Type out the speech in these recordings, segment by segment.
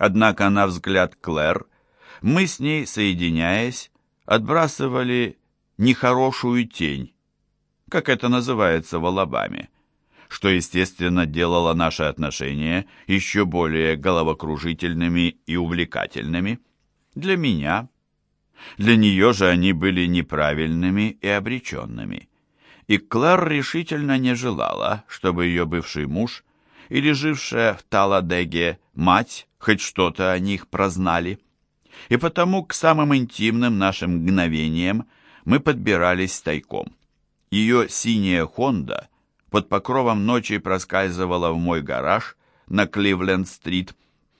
Однако, на взгляд Клэр, мы с ней, соединяясь, отбрасывали нехорошую тень, как это называется в Алабаме, что, естественно, делало наши отношения еще более головокружительными и увлекательными. Для меня. Для нее же они были неправильными и обреченными. И Клэр решительно не желала, чтобы ее бывший муж или жившая в Таладеге мать хоть что-то о них прознали. И потому к самым интимным нашим мгновениям мы подбирались тайком. Ее синяя «Хонда» под покровом ночи проскальзывала в мой гараж на Кливленд-стрит,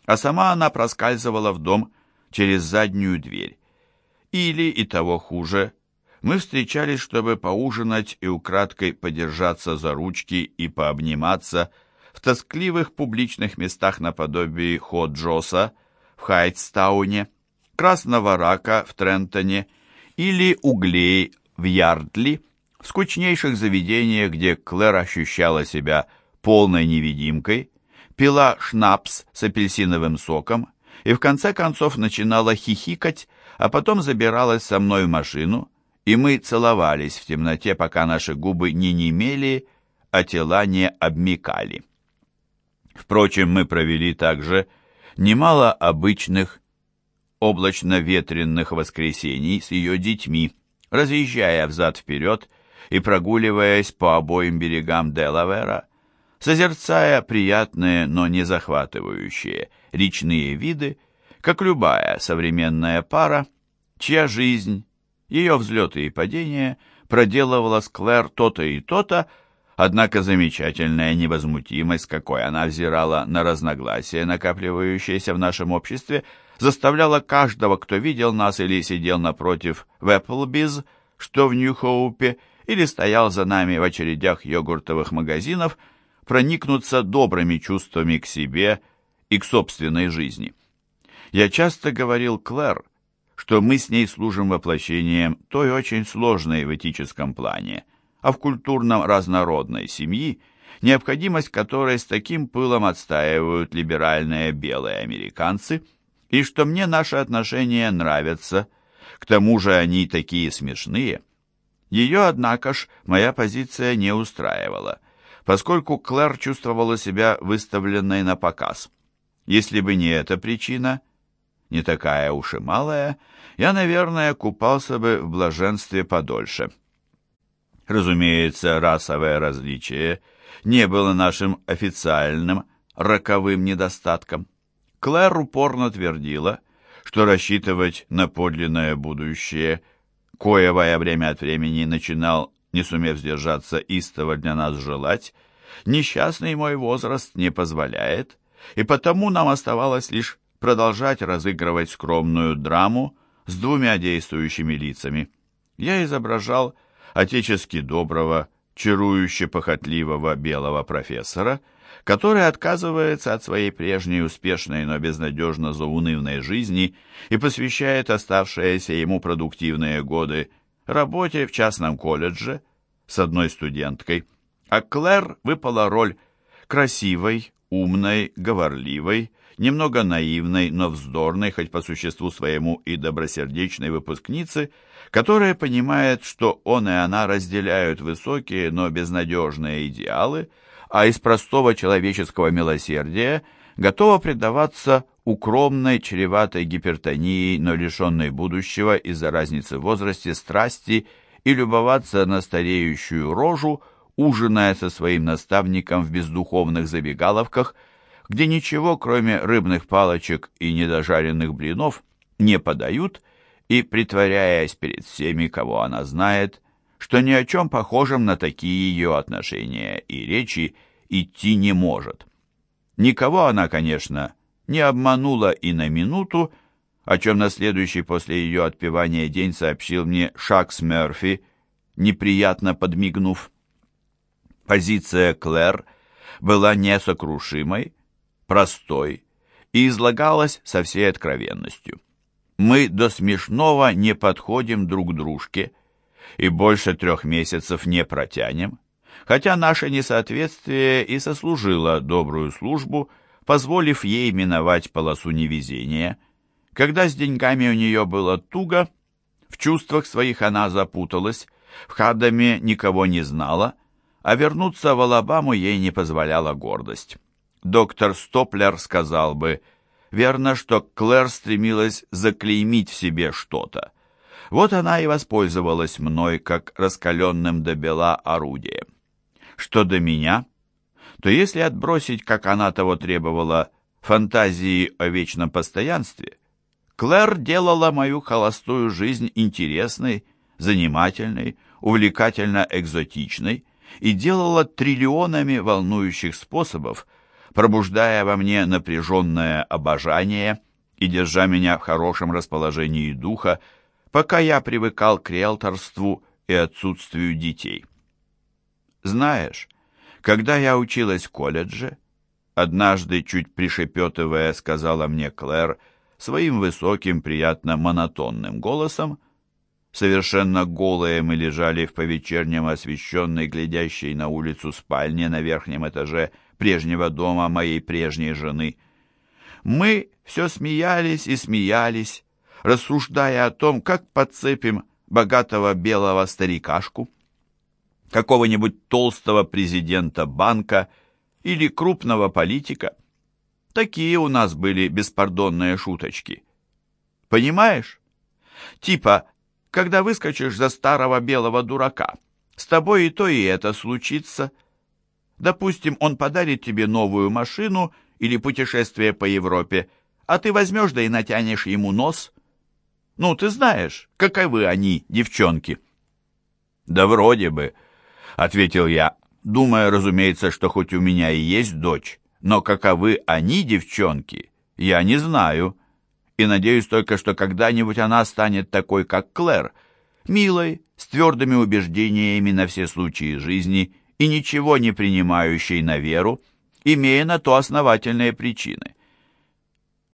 а сама она проскальзывала в дом через заднюю дверь. Или, и того хуже, мы встречались, чтобы поужинать и украдкой подержаться за ручки и пообниматься в тоскливых публичных местах наподобие Ходжоса в Хайтстауне, Красного Рака в Трентоне или Углей в Ярдли, в скучнейших заведениях, где Клэр ощущала себя полной невидимкой, пила шнапс с апельсиновым соком и в конце концов начинала хихикать, а потом забиралась со мной в машину, и мы целовались в темноте, пока наши губы не немели, а тела не обмикали. Впрочем, мы провели также немало обычных облачно-ветренных воскресений с ее детьми, разъезжая взад-вперед и прогуливаясь по обоим берегам Делавера, созерцая приятные, но не захватывающие речные виды, как любая современная пара, чья жизнь, ее взлеты и падения проделывала с Клэр то-то и то-то, однако замечательная невозмутимость, какой она взирала на разногласия, накапливающиеся в нашем обществе, заставляла каждого, кто видел нас или сидел напротив в Эпплбиз, что в Нью-Хоупе, или стоял за нами в очередях йогуртовых магазинов, проникнуться добрыми чувствами к себе и к собственной жизни. Я часто говорил Клэр, что мы с ней служим воплощением той очень сложной в этическом плане, а в культурном разнородной семьи, необходимость которой с таким пылом отстаивают либеральные белые американцы, и что мне наши отношения нравятся, к тому же они такие смешные. Ее, однако ж, моя позиция не устраивала, поскольку Клэр чувствовала себя выставленной на показ. Если бы не эта причина, не такая уж и малая, я, наверное, купался бы в блаженстве подольше. Разумеется, расовое различие не было нашим официальным роковым недостатком. Клэр упорно твердила, что рассчитывать на подлинное будущее, коего я время от времени начинал, не сумев сдержаться, истово для нас желать, несчастный мой возраст не позволяет, и потому нам оставалось лишь продолжать разыгрывать скромную драму с двумя действующими лицами. Я изображал отечески доброго, чарующе похотливого белого профессора, который отказывается от своей прежней успешной, но безнадежно заунывной жизни и посвящает оставшиеся ему продуктивные годы работе в частном колледже с одной студенткой, а Клэр выпала роль красивой, умной, говорливой, немного наивной, но вздорной, хоть по существу своему и добросердечной выпускницы, которая понимает, что он и она разделяют высокие, но безнадежные идеалы, а из простого человеческого милосердия готова предаваться укромной, чреватой гипертонией, но лишенной будущего из-за разницы в возрасте, страсти и любоваться на стареющую рожу, ужиная со своим наставником в бездуховных забегаловках – где ничего, кроме рыбных палочек и недожаренных блинов, не подают, и, притворяясь перед всеми, кого она знает, что ни о чем похожем на такие ее отношения и речи идти не может. Никого она, конечно, не обманула и на минуту, о чем на следующий после ее отпевания день сообщил мне Шакс Мерфи, неприятно подмигнув. Позиция Клэр была несокрушимой, простой и излагалась со всей откровенностью. Мы до смешного не подходим друг дружке и больше трех месяцев не протянем, хотя наше несоответствие и сослужило добрую службу, позволив ей миновать полосу невезения. Когда с деньгами у нее было туго, в чувствах своих она запуталась, в Хадаме никого не знала, а вернуться в Алабаму ей не позволяла гордость. Доктор Стоплер сказал бы, верно, что Клэр стремилась заклеймить в себе что-то. Вот она и воспользовалась мной, как раскаленным до бела орудием. Что до меня, то если отбросить, как она того требовала, фантазии о вечном постоянстве, Клэр делала мою холостую жизнь интересной, занимательной, увлекательно экзотичной и делала триллионами волнующих способов, пробуждая во мне напряженное обожание и держа меня в хорошем расположении духа, пока я привыкал к риэлторству и отсутствию детей. Знаешь, когда я училась в колледже, однажды, чуть пришепетывая, сказала мне Клэр своим высоким, приятно монотонным голосом, совершенно голые мы лежали в повечернем освещенной, глядящей на улицу спальне на верхнем этаже прежнего дома моей прежней жены. Мы все смеялись и смеялись, рассуждая о том, как подцепим богатого белого старикашку какого-нибудь толстого президента банка или крупного политика. Такие у нас были беспардонные шуточки. Понимаешь? Типа, когда выскочишь за старого белого дурака, с тобой и то и это случится. Допустим, он подарит тебе новую машину или путешествие по Европе, а ты возьмешь да и натянешь ему нос. Ну, ты знаешь, каковы они, девчонки. Да вроде бы, —— ответил я, думая, разумеется, что хоть у меня и есть дочь, но каковы они, девчонки, я не знаю, и надеюсь только, что когда-нибудь она станет такой, как Клэр, милой, с твердыми убеждениями на все случаи жизни и ничего не принимающей на веру, имея на то основательные причины.